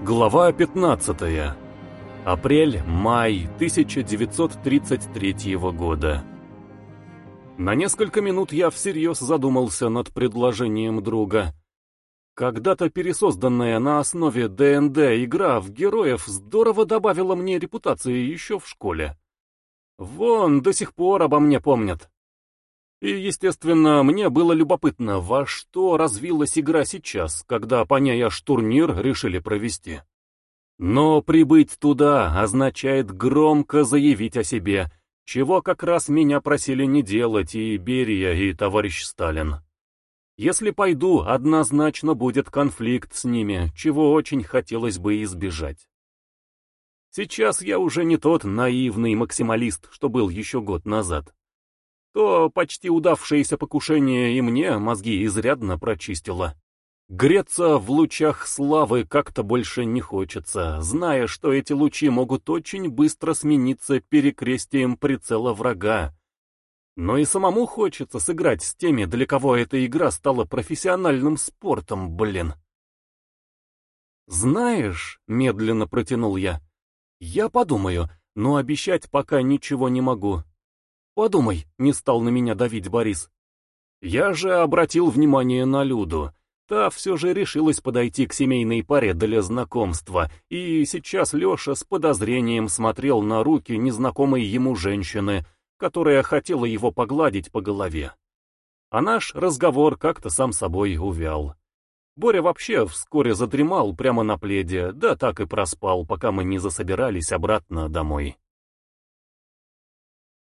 Глава 15. Апрель-май 1933 года. На несколько минут я всерьез задумался над предложением друга. Когда-то пересозданная на основе ДНД игра в героев здорово добавила мне репутации еще в школе. Вон, до сих пор обо мне помнят. И, естественно, мне было любопытно, во что развилась игра сейчас, когда по ней аж турнир решили провести. Но прибыть туда означает громко заявить о себе, чего как раз меня просили не делать и Берия, и товарищ Сталин. Если пойду, однозначно будет конфликт с ними, чего очень хотелось бы избежать. Сейчас я уже не тот наивный максималист, что был еще год назад то почти удавшееся покушение и мне мозги изрядно прочистило. Греться в лучах славы как-то больше не хочется, зная, что эти лучи могут очень быстро смениться перекрестием прицела врага. Но и самому хочется сыграть с теми, для кого эта игра стала профессиональным спортом, блин. «Знаешь», — медленно протянул я, — «я подумаю, но обещать пока ничего не могу. Подумай, не стал на меня давить Борис. Я же обратил внимание на Люду. Та все же решилась подойти к семейной паре для знакомства, и сейчас Леша с подозрением смотрел на руки незнакомой ему женщины, которая хотела его погладить по голове. А наш разговор как-то сам собой увял. Боря вообще вскоре задремал прямо на пледе, да так и проспал, пока мы не засобирались обратно домой.